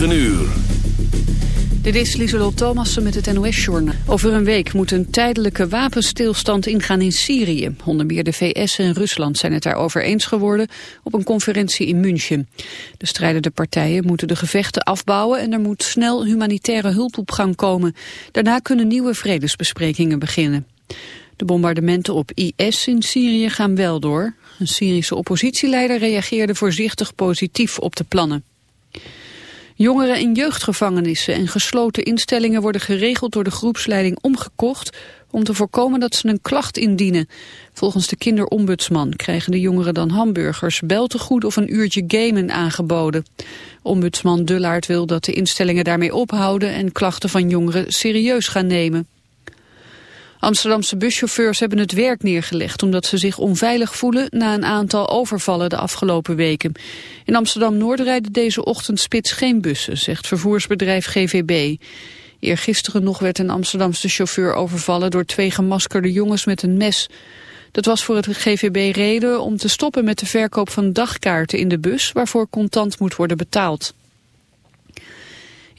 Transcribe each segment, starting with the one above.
9 uur. Dit is Lieselot Thomassen met het NOS-journaal. Over een week moet een tijdelijke wapenstilstand ingaan in Syrië. Onder meer de VS en Rusland zijn het daarover eens geworden op een conferentie in München. De strijdende partijen moeten de gevechten afbouwen en er moet snel humanitaire hulp op gang komen. Daarna kunnen nieuwe vredesbesprekingen beginnen. De bombardementen op IS in Syrië gaan wel door. Een Syrische oppositieleider reageerde voorzichtig positief op de plannen. Jongeren in jeugdgevangenissen en gesloten instellingen worden geregeld door de groepsleiding omgekocht om te voorkomen dat ze een klacht indienen. Volgens de kinderombudsman krijgen de jongeren dan hamburgers, beltegoed of een uurtje gamen aangeboden. Ombudsman Dullaert wil dat de instellingen daarmee ophouden en klachten van jongeren serieus gaan nemen. Amsterdamse buschauffeurs hebben het werk neergelegd omdat ze zich onveilig voelen na een aantal overvallen de afgelopen weken. In Amsterdam-Noord rijden deze ochtend spits geen bussen, zegt vervoersbedrijf GVB. Eergisteren nog werd een Amsterdamse chauffeur overvallen door twee gemaskerde jongens met een mes. Dat was voor het GVB reden om te stoppen met de verkoop van dagkaarten in de bus waarvoor contant moet worden betaald.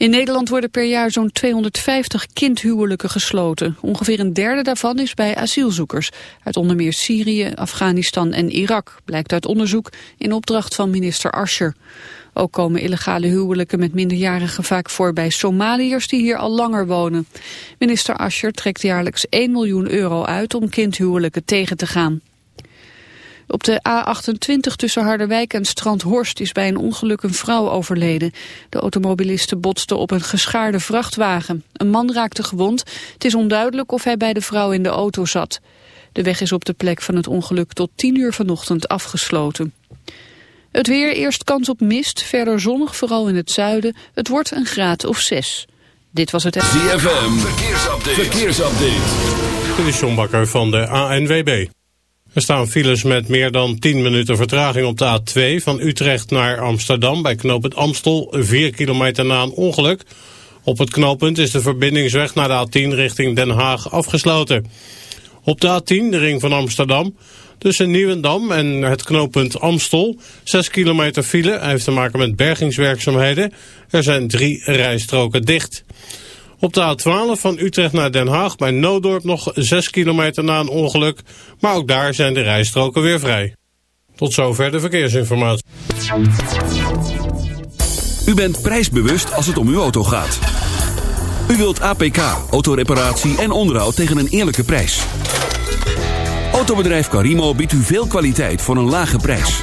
In Nederland worden per jaar zo'n 250 kindhuwelijken gesloten. Ongeveer een derde daarvan is bij asielzoekers. Uit onder meer Syrië, Afghanistan en Irak, blijkt uit onderzoek in opdracht van minister Ascher. Ook komen illegale huwelijken met minderjarigen vaak voor bij Somaliërs die hier al langer wonen. Minister Ascher trekt jaarlijks 1 miljoen euro uit om kindhuwelijken tegen te gaan. Op de A28 tussen Harderwijk en Strandhorst is bij een ongeluk een vrouw overleden. De automobilisten botste op een geschaarde vrachtwagen. Een man raakte gewond. Het is onduidelijk of hij bij de vrouw in de auto zat. De weg is op de plek van het ongeluk tot 10 uur vanochtend afgesloten. Het weer, eerst kans op mist, verder zonnig, vooral in het zuiden. Het wordt een graad of 6. Dit was het... ZFM, verkeersupdate. verkeersupdate. Dit is John Bakker van de ANWB. Er staan files met meer dan 10 minuten vertraging op de A2 van Utrecht naar Amsterdam bij knooppunt Amstel, 4 kilometer na een ongeluk. Op het knooppunt is de verbindingsweg naar de A10 richting Den Haag afgesloten. Op de A10, de ring van Amsterdam, tussen Nieuwendam en het knooppunt Amstel, 6 kilometer file, heeft te maken met bergingswerkzaamheden. Er zijn drie rijstroken dicht. Op de A12 van Utrecht naar Den Haag bij Noodorp nog 6 kilometer na een ongeluk. Maar ook daar zijn de rijstroken weer vrij. Tot zover de verkeersinformatie. U bent prijsbewust als het om uw auto gaat. U wilt APK, autoreparatie en onderhoud tegen een eerlijke prijs. Autobedrijf Carimo biedt u veel kwaliteit voor een lage prijs.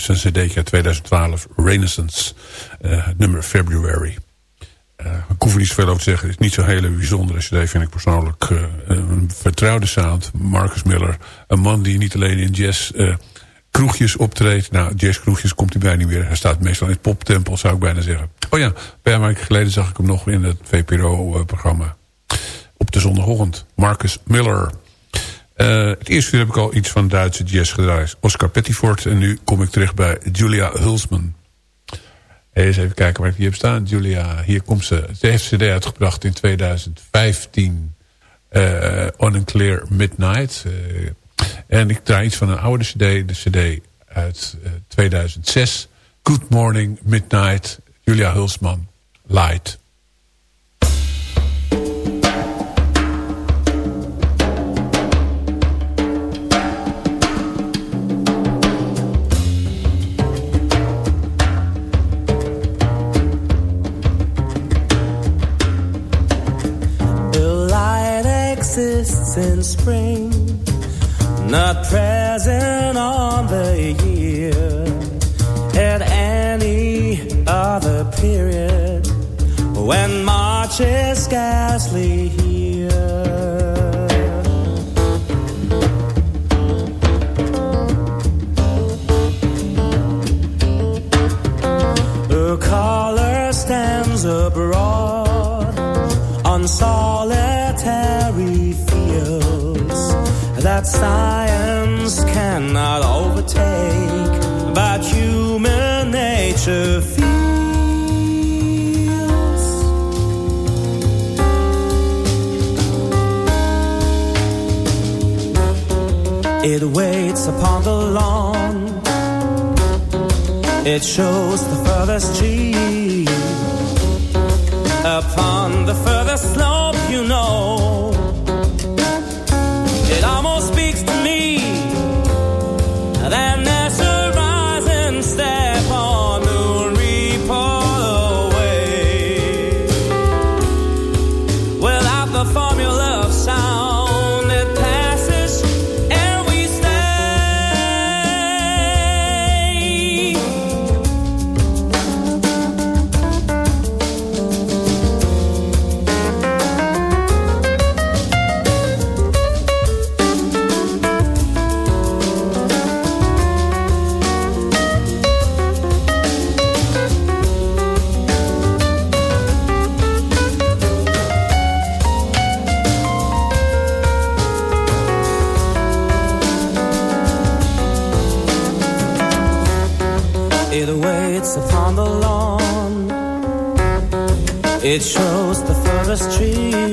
Zijn cd 2012 Renaissance. Uh, nummer February. Uh, ik hoef er niet zoveel over te zeggen. Het is niet zo'n hele bijzondere cd, vind ik persoonlijk. een vertrouwde sound. Marcus Miller. Een man die niet alleen in jazz kroegjes optreedt. Nou, jazzkroegjes komt hij bijna niet meer. Hij staat meestal in het poptempel, zou ik bijna zeggen. Oh ja, een paar weken geleden zag ik hem nog in het VPRO-programma. Op de zondagochtend. Marcus Miller. Uh, het eerste uur heb ik al iets van Duitse jazz gedraaid. Oscar Pettiford. En nu kom ik terug bij Julia Hulsman. Eens even kijken waar ik hier heb staan. Julia, hier komt ze. Ze heeft cd uitgebracht in 2015. Uh, On a Clear Midnight. Uh, en ik draai iets van een oude cd. De cd uit 2006. Good Morning Midnight. Julia Hulsman. Light. Waits upon the lawn, it shows the furthest tree. Upon the furthest slope, you know It shows the forest tree.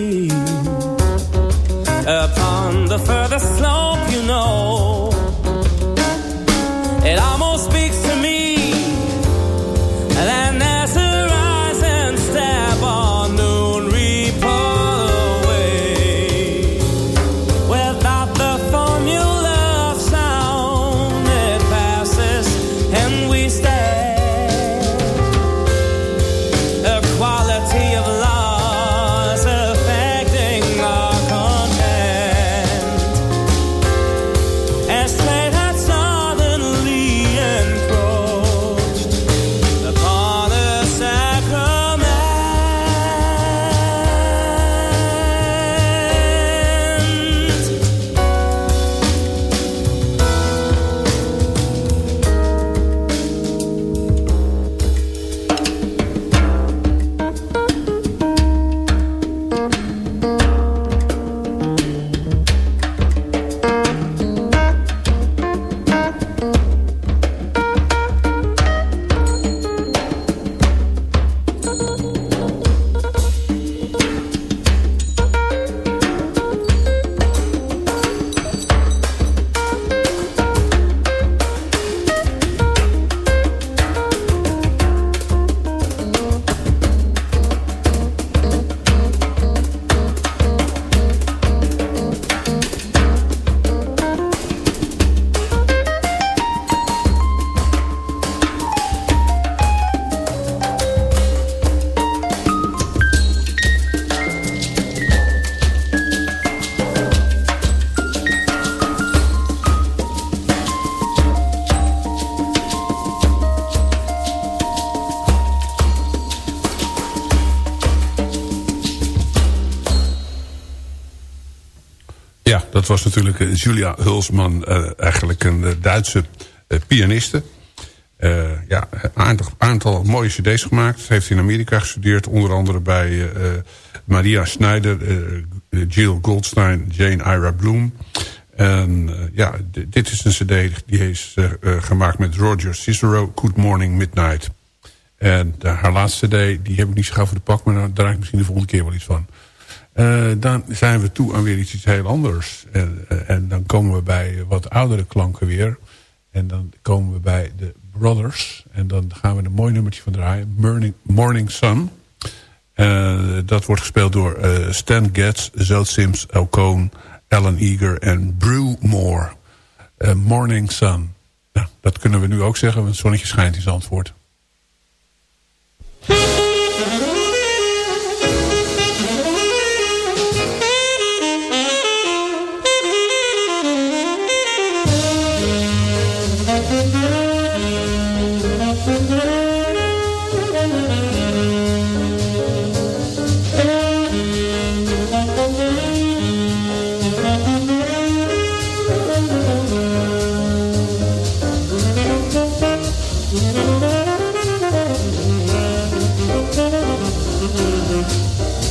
Dat was natuurlijk eh, Julia Hulsman, uh, eigenlijk een uh, Duitse pianiste. ja, een aantal, aantal, mooie cd's gemaakt. Heeft in Amerika gestudeerd, onder andere bij Maria Schneider, Jill Goldstein, Jane Ira Bloom. En ja, dit is een cd die is gemaakt met Roger Cicero, Good Morning Midnight. En haar laatste cd, die heb ik niet zo gauw voor de pak, maar daar draai ik misschien de volgende keer wel iets van. Uh, dan zijn we toe aan weer iets, iets heel anders. En, uh, en, dan komen we bij wat oudere klanken weer. En dan komen we bij de Brothers. En dan gaan we een mooi nummertje van draaien. Morning, Morning Sun. Uh, dat wordt gespeeld door Stan Getz, Zoot Sims, El Cohn, Alan Eager en Brew Moore. Morning Sun. Nou, dat kunnen we nu ook zeggen, want het zonnetje schijnt Zandvoort. Mooi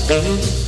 Mm-hmm.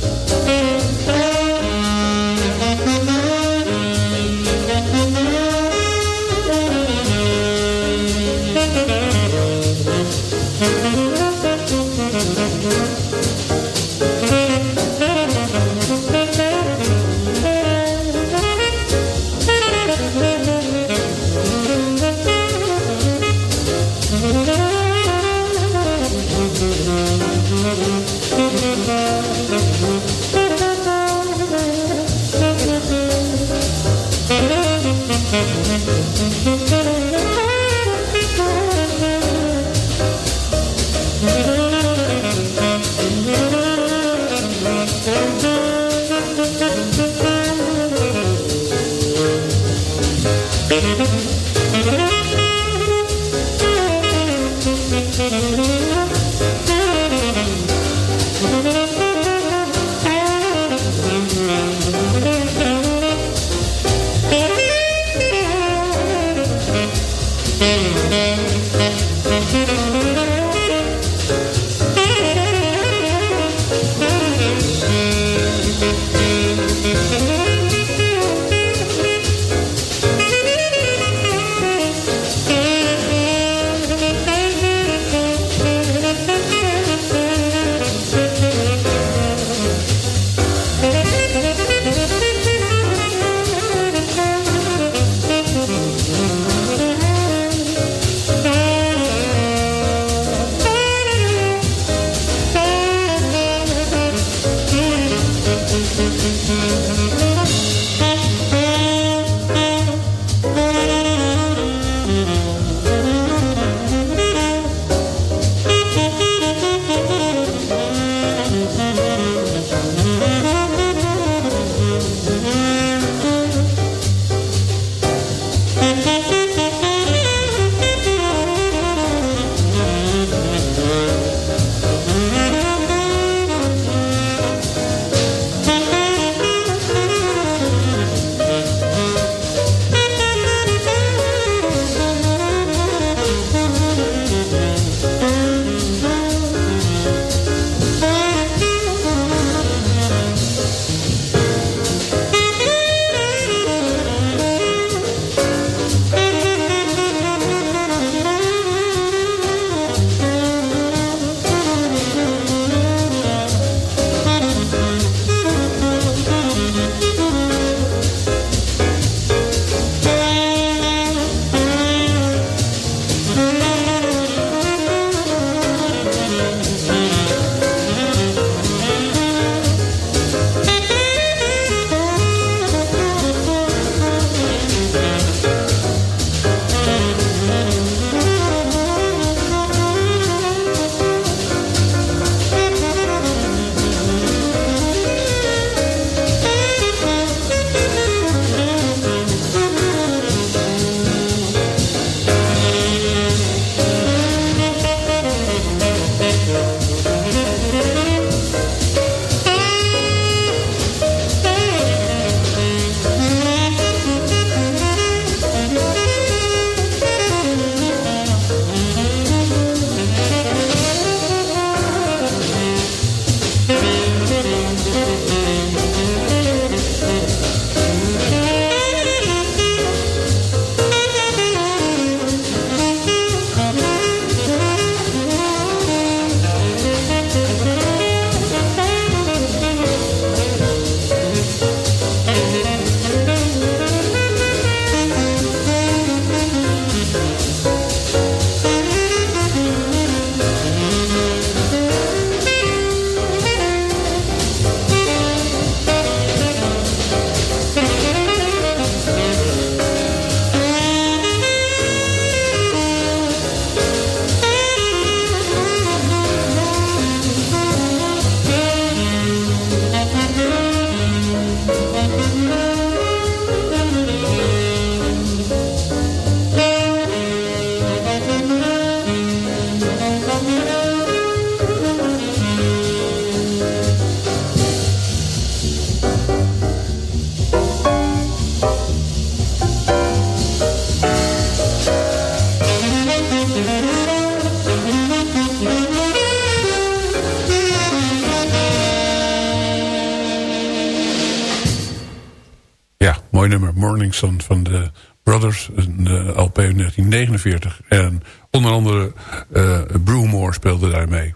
Van de Brothers, een LP in 1949. En onder andere uh, Brewmore speelde daar mee.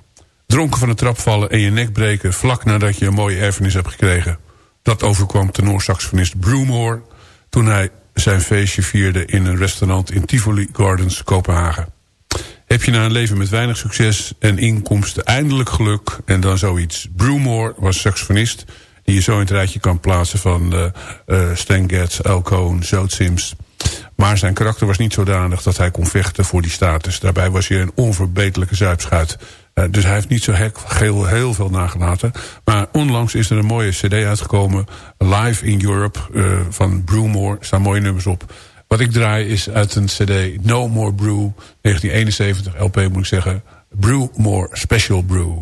Dronken van de trap vallen en je nek breken vlak nadat je een mooie erfenis hebt gekregen. Dat overkwam tenorsaxofonist Brewmore toen hij zijn feestje vierde in een restaurant in Tivoli Gardens, Kopenhagen. Heb je na een leven met weinig succes en inkomsten eindelijk geluk en dan zoiets. Brewmore was saxofonist die je zo in het rijtje kan plaatsen van uh, uh, Stan Getz, Zoot Sims. Maar zijn karakter was niet zodanig dat hij kon vechten voor die status. Daarbij was hij een onverbeterlijke zuipschuit. Uh, dus hij heeft niet zo heel, heel veel nagelaten. Maar onlangs is er een mooie cd uitgekomen. Live in Europe van Brewmore. Er staan mooie nummers op. Wat ik draai is uit een cd No More Brew. 1971 LP moet ik zeggen. Brewmore Special Brew.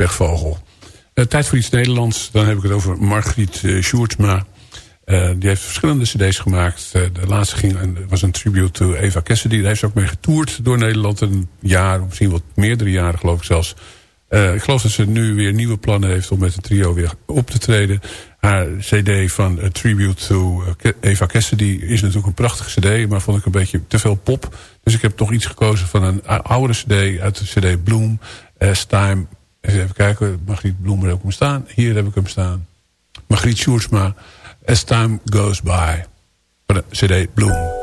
Pechvogel. tijd voor iets Nederlands. Dan heb ik het over Margriet uh, die heeft verschillende cd's gemaakt. de laatste ging, was een tribute to Eva Cassidy. Daar heeft ze ook mee getoerd door Nederland. Een jaar, misschien wat meerdere jaren geloof ik zelfs. ik geloof dat ze nu weer nieuwe plannen heeft om met een trio weer op te treden. Haar cd van Tribute to Eva Cassidy is natuurlijk een prachtige cd... maar vond ik een beetje te veel pop. Dus ik heb toch iets gekozen van een oudere cd uit de cd Bloom. As Time... Even kijken, Margriet Bloem er ook hem staan. Hier heb ik hem staan. Margriet Sjoerdsma. As Time Goes By. Van de cd Bloom.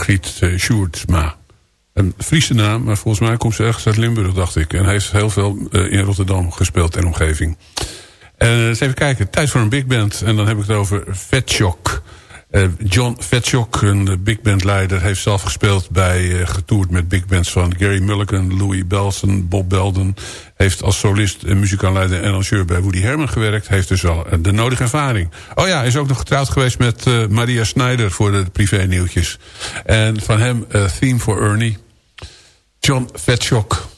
Margriet uh. Een Friese naam, maar volgens mij komt ze ergens uit Limburg, dacht ik. En heeft heel veel uh, in Rotterdam gespeeld en omgeving. Uh, eens even kijken, tijd voor een big band. En dan heb ik het over. Uh, John Fetchok, een big band leider, heeft zelf gespeeld bij, getoerd met big bands van Gary Mulligan, Louis Belson, Bob Belden. Heeft als solist, uh, muzikaanleider en arrangeur bij Woody Herman gewerkt. Heeft dus wel de nodige ervaring. Oh ja, is ook nog getrouwd geweest met Maria Snyder voor de privé nieuwtjes. En van hem Theme for Ernie. John Fetchok.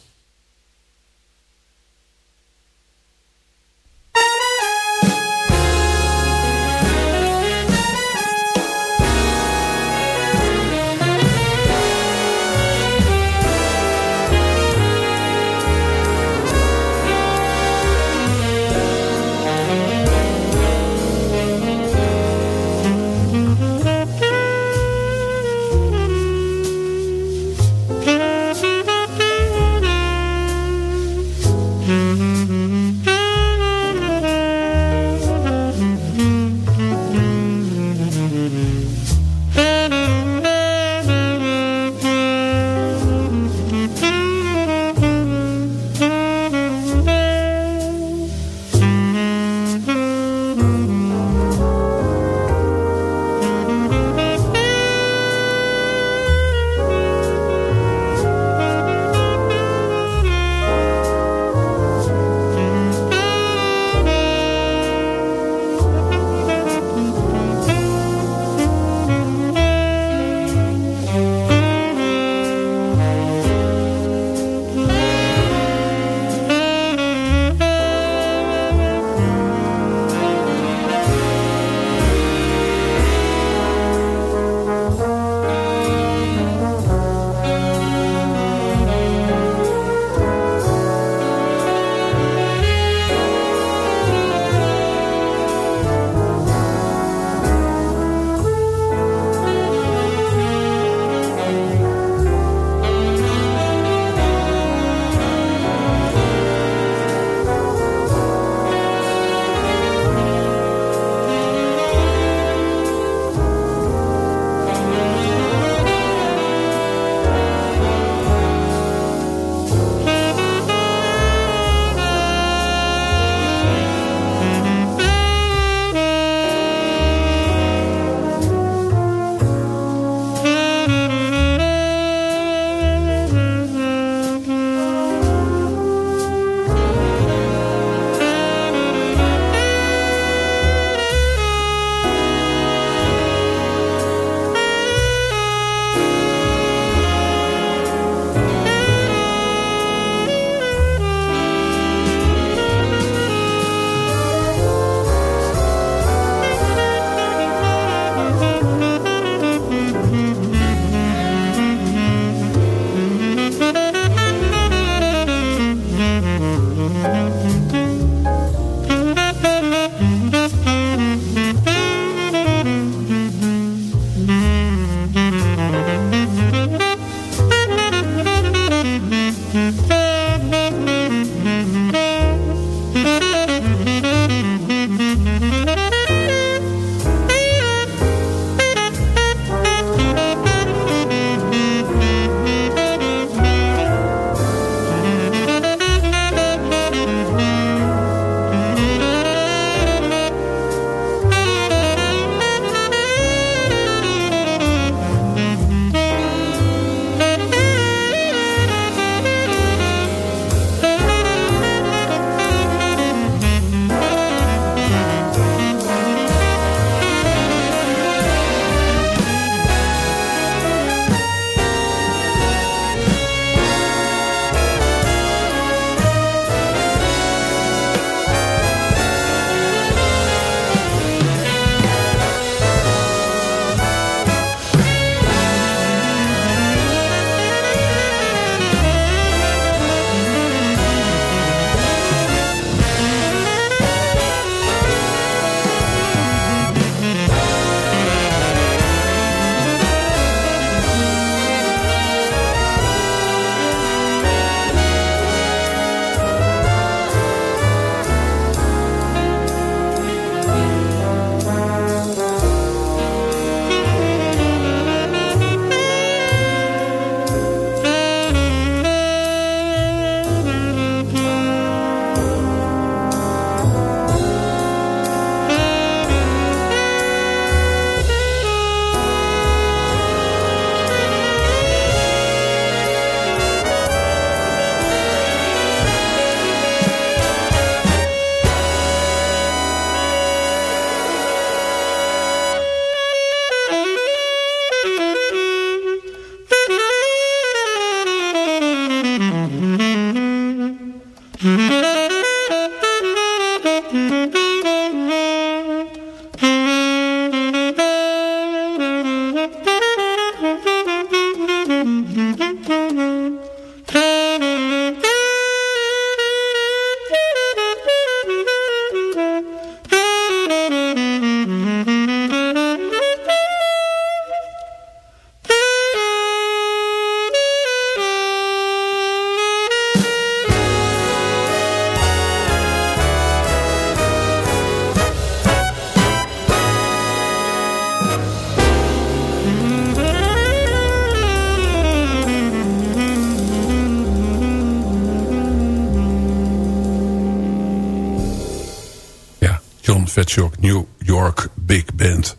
New York Big Band.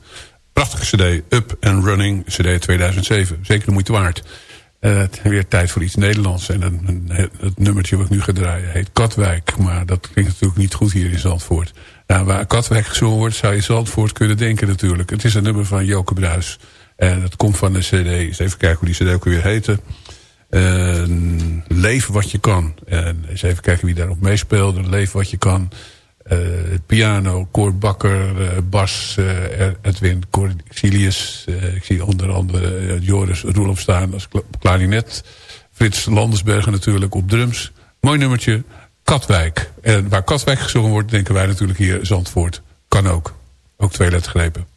Prachtige cd, Up and Running, cd 2007. Zeker de moeite waard. Uh, weer tijd voor iets Nederlands. En een, het nummertje wat ik nu ga draaien heet Katwijk. Maar dat klinkt natuurlijk niet goed hier in Zandvoort. Nou, waar Katwijk gezongen wordt, zou je Zandvoort kunnen denken natuurlijk. Het is een nummer van Joke Bruis. En het komt van de cd. Eens even kijken hoe die cd ook weer heette. Uh, Leef wat je kan. En eens even kijken wie daarop meespeelde. Leef wat je kan. Uh, piano, Cor Bakker, uh, bas, uh, Edwin Cornelius. ik zie onder andere Joris Roelof staan als klarinet. Frits Landersbergen natuurlijk op drums. Mooi nummertje, Katwijk. En waar Katwijk gezongen wordt, denken wij natuurlijk hier Zandvoort. Kan ook. Ook twee lettergrepen.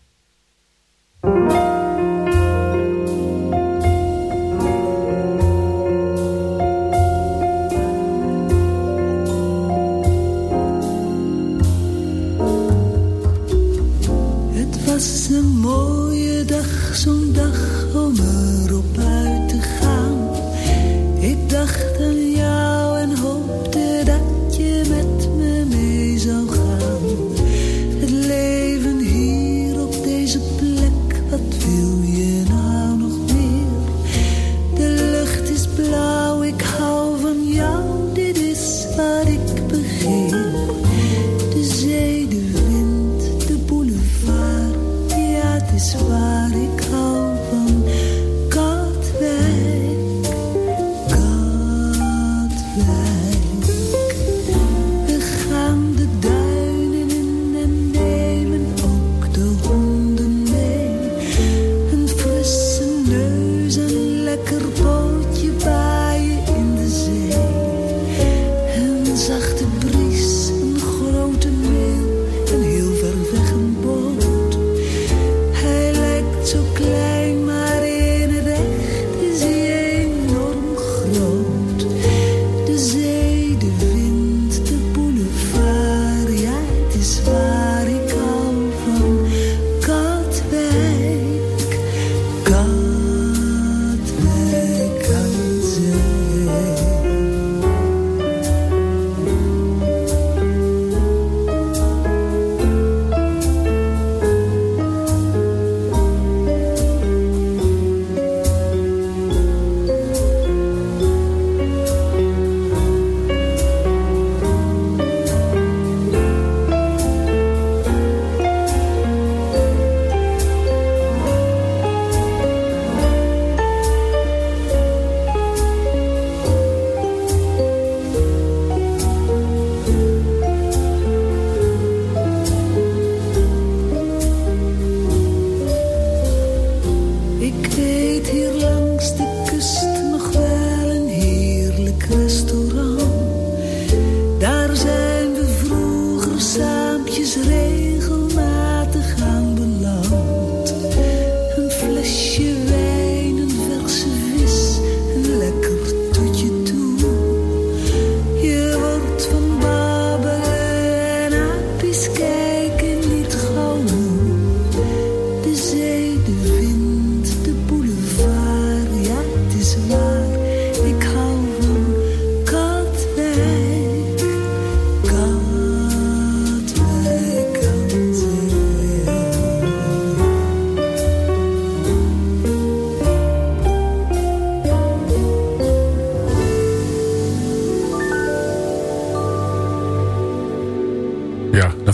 Een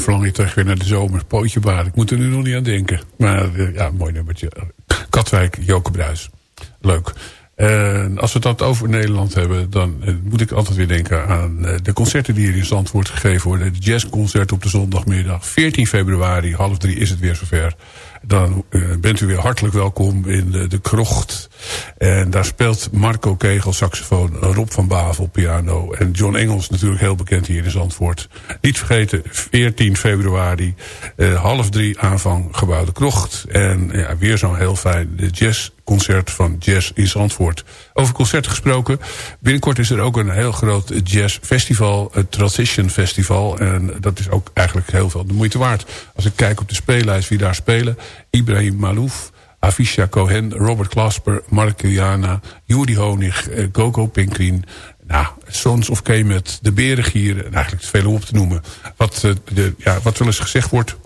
verlang je terug weer naar de zomer. Pootje baar. Ik moet er nu nog niet aan denken. Maar eh, ja, mooi nummertje. Katwijk, Joke Bruis. Leuk. En als we het over Nederland hebben... dan eh, moet ik altijd weer denken aan eh, de concerten die hier in Zandvoort gegeven worden. Het jazzconcert op de zondagmiddag. 14 februari, half drie is het weer zover. Dan eh, bent u weer hartelijk welkom in de, de krocht. En daar speelt Marco Kegel saxofoon, Rob van Bavel piano... en John Engels natuurlijk heel bekend hier in Zandvoort. Niet vergeten, 14 februari, eh, half drie aanvang Gebouw de Krocht. En ja, weer zo'n heel fijn de jazzconcert van Jazz in Zandvoort. Over concerten gesproken, binnenkort is er ook een heel groot jazzfestival... het Transition Festival. En dat is ook eigenlijk heel veel de moeite waard. Als ik kijk op de speellijst wie daar spelen... Ibrahim Malouf... Avisha Cohen, Robert Glasper, Mark Kiliana, Juri Honig, eh, Coco Pinkrien. Nou, Sons of Kemet, de Berengieren, en eigenlijk veel om op te noemen. Wat, uh, de, ja, wat wel eens gezegd wordt...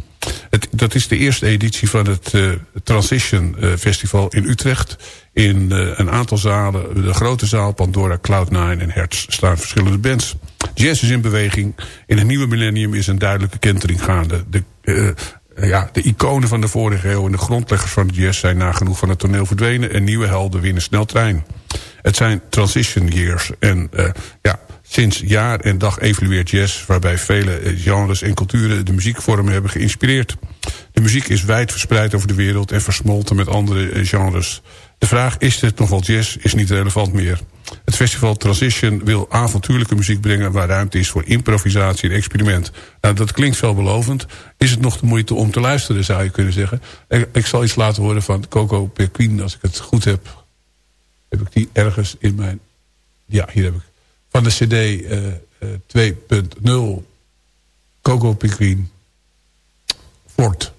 Het, dat is de eerste editie van het uh, Transition uh, Festival in Utrecht. In een aantal zalen, de grote zaal, Pandora, Cloud9 en Hertz... staan verschillende bands. Jazz is in beweging. In het nieuwe millennium is een duidelijke kentering gaande. De, ja, de iconen van de vorige eeuw en de grondleggers van de jazz... zijn nagenoeg van het toneel verdwenen... en nieuwe helden winnen snel trein. Het zijn transition years. En ja, sinds jaar en dag evolueert jazz... waarbij vele genres en culturen de muziekvormen hebben geïnspireerd. De muziek is wijd verspreid over de wereld... en versmolten met andere genres. De vraag, is dit nog wel jazz, is niet relevant meer. Het festival Transition wil avontuurlijke muziek brengen... waar ruimte is voor improvisatie en experiment. Nou, dat klinkt veelbelovend. Is het nog de moeite om te luisteren, zou je kunnen zeggen. Ik, ik zal iets laten horen van Coco Perquin, als ik het goed heb. Heb ik die ergens in mijn... Ja, hier heb ik. Van de cd uh, uh, 2.0 Coco Perquin Fort.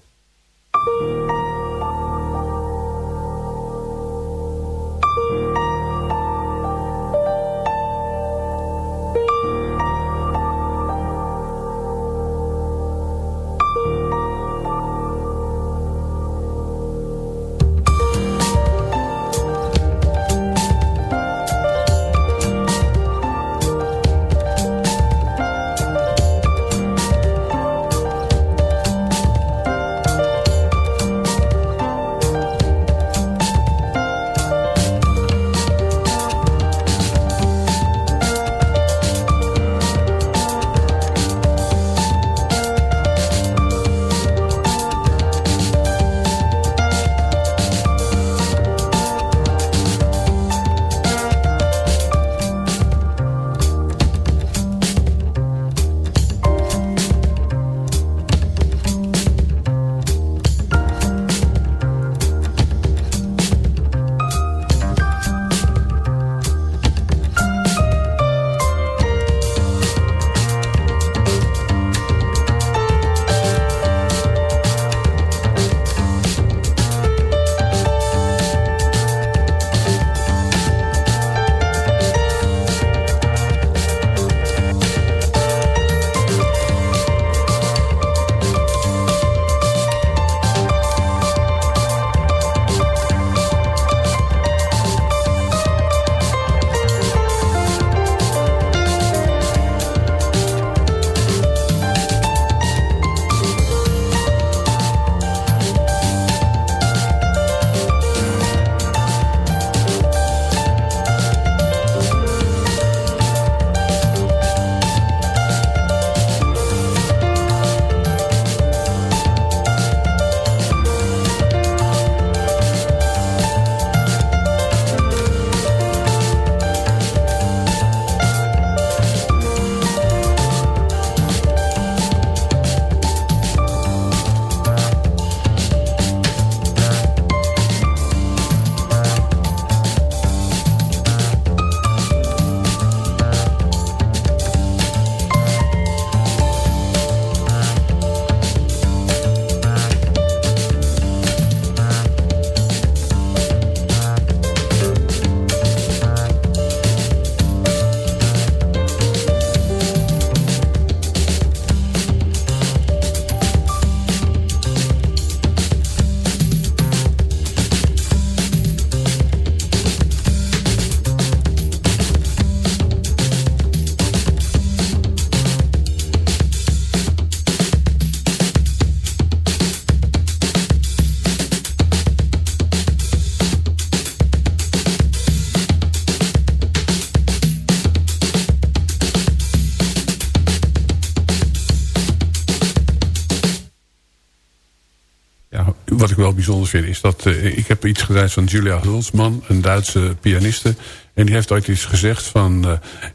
Wel bijzonder vind... is dat uh, ik heb iets gedraaid van Julia Hulsman, een Duitse pianiste. En die heeft ooit iets gezegd van... Uh,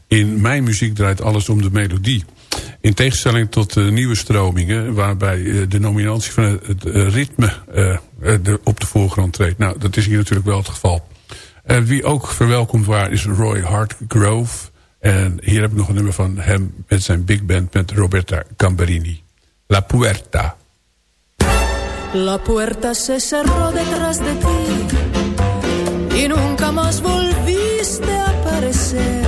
in mijn muziek draait alles om de melodie. In tegenstelling tot nieuwe stromingen... waarbij uh, de nominatie van het, ritme de, op de voorgrond treedt. Nou, dat is hier natuurlijk wel het geval. wie ook verwelkomd waar is Roy Hartgrove. En hier heb ik nog een nummer van hem met zijn big band... met Roberta Gamberini. La Puerta. La puerta se cerró detrás de ti y nunca más volviste a aparecer.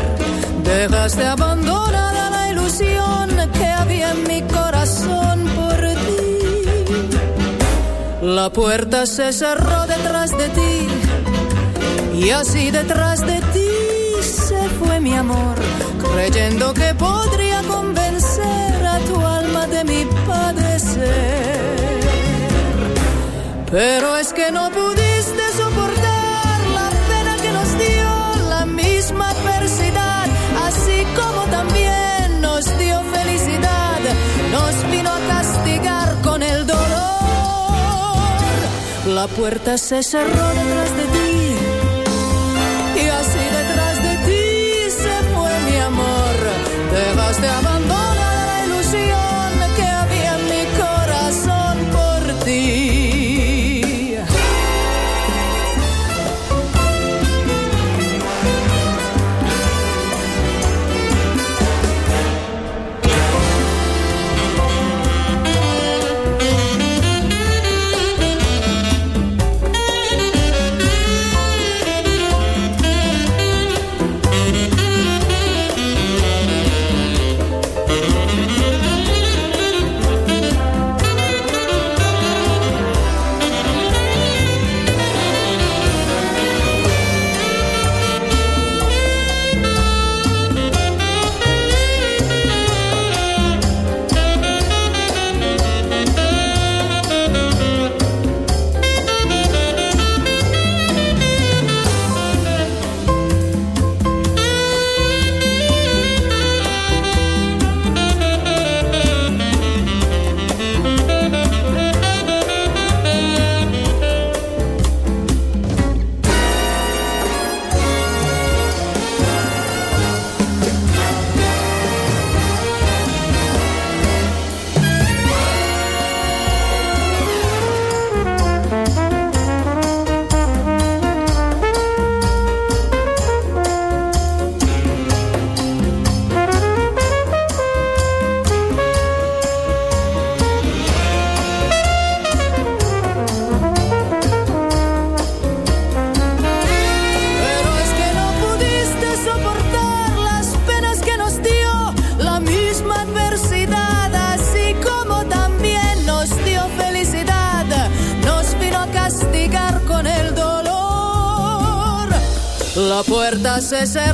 Dejaste abandonada la ilusión que había en mi corazón por ti. La puerta se cerró detrás de ti y así detrás de ti se fue mi amor, creyendo que podría convencer a tu alma de mi Pero es que no pudiste soportar la pena que nos dio la misma adversidad, así como también nos dio felicidad, nos vino a castigar con el dolor. La puerta se cerró detrás de ti y así detrás de ti se fue mi amor. Dejaste abandonada puerta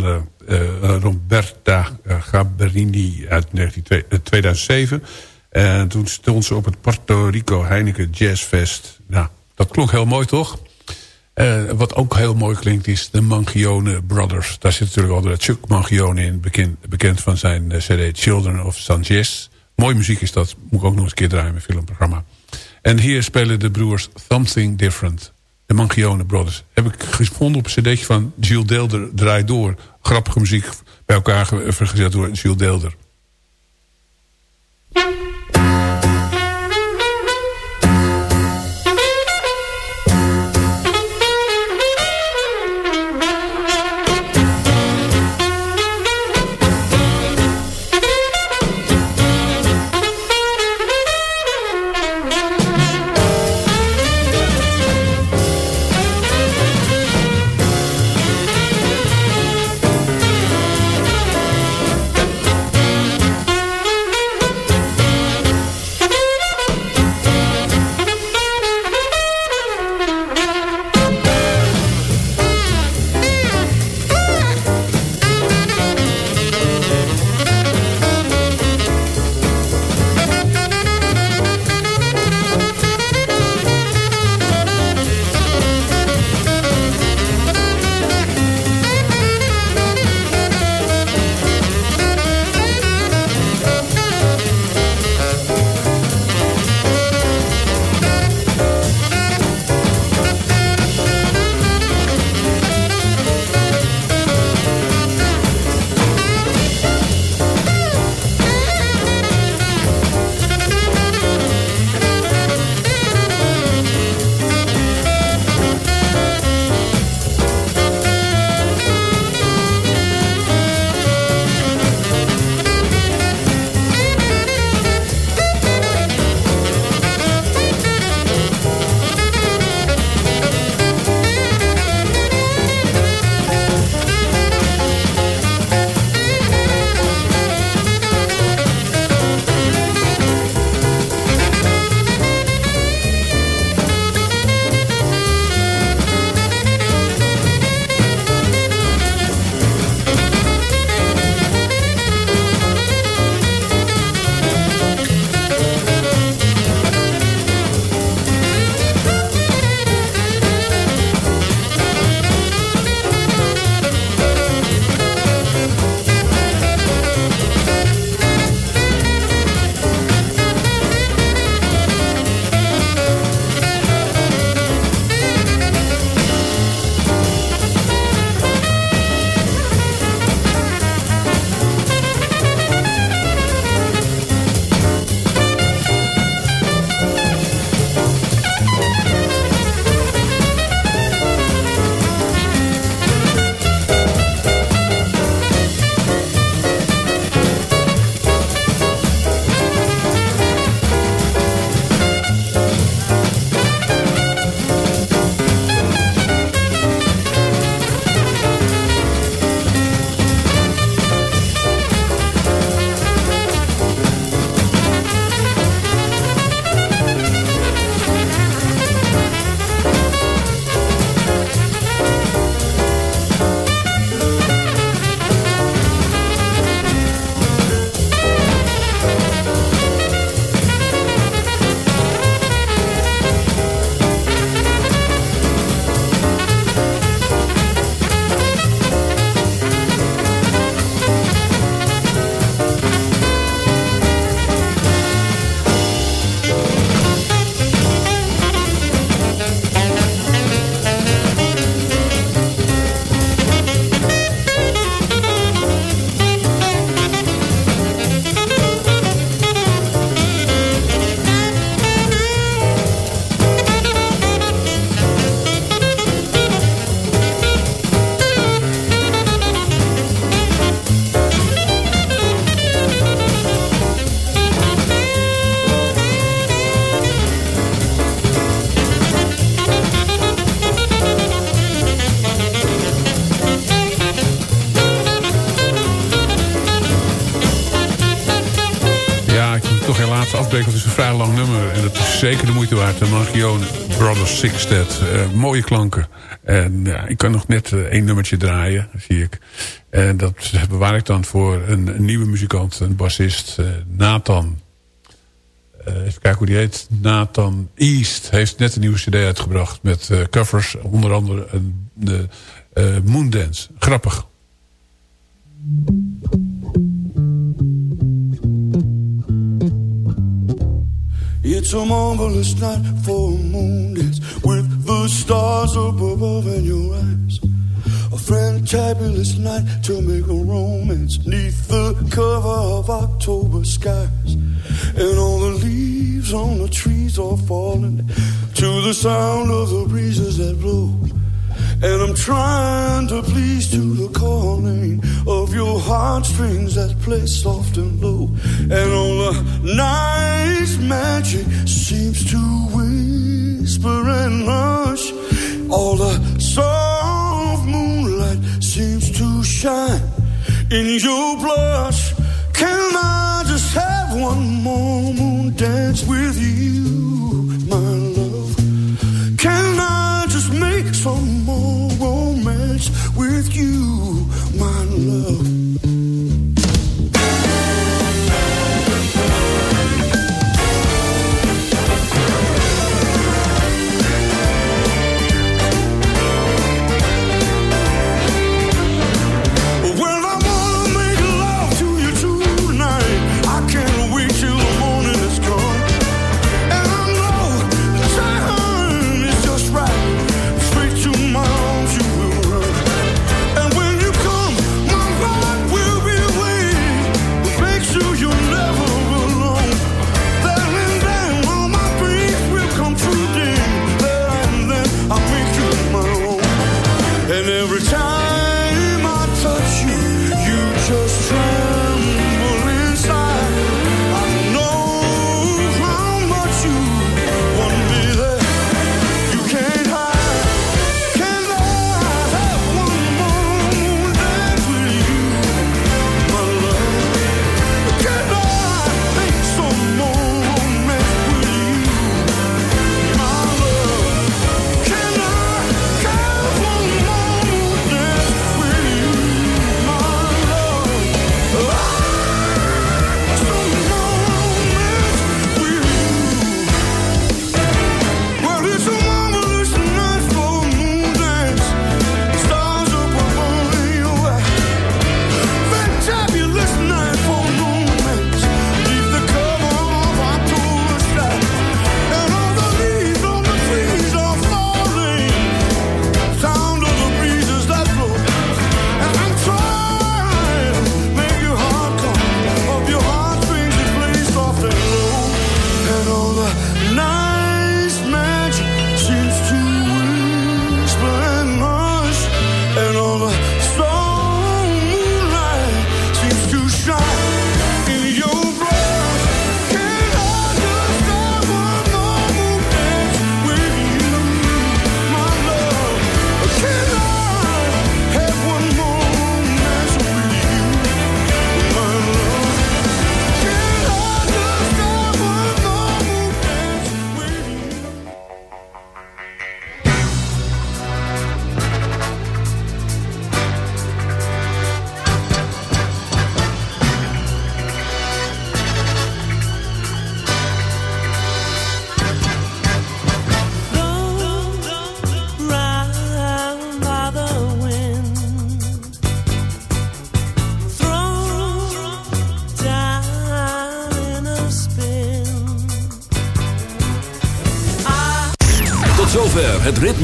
van eh, eh, Roberta eh, Gaberini uit 19, eh, 2007. En toen stond ze op het Puerto Rico Heineken Jazz Fest. Nou, dat klonk heel mooi, toch? Wat ook heel mooi klinkt is de Mangione Brothers. Daar zit natuurlijk altijd Chuck Mangione in, bekend, bekend van zijn cd Children of Sanchez. Mooie muziek is dat, moet ik ook nog eens een keer draaien in mijn filmprogramma. En hier spelen de broers Something Different. De Mangione Brothers. Heb ik gevonden op een cd'tje van Gilles Deelder, Draai Door. Grappige muziek bij elkaar ge- vergezet door Gilles Deelder. Lang nummer. En dat is zeker de moeite waard. De Margione Brothers Sixtet. Uh, mooie klanken. En ja, ik kan nog net uh, één nummertje draaien, zie ik. En dat bewaar ik dan voor een, een nieuwe muzikant, een bassist, uh, Nathan. even kijken hoe die heet. Nathan East heeft net een nieuwe cd uitgebracht met covers. Onder andere de Moondance. Grappig. It's a marvelous night for a moon dance with the stars up above in your eyes. A fantabulous night to make a romance neath the cover of October skies. And all the leaves on the trees are falling to the sound of the breezes that blow. And I'm trying to please to the calling your heartstrings that play soft and low. And all the night's magic seems to whisper and hush. All the soft moonlight seems to shine in your blush. Can I just have one more moon dance with you, my love? Can I just make some more romance with you, my love?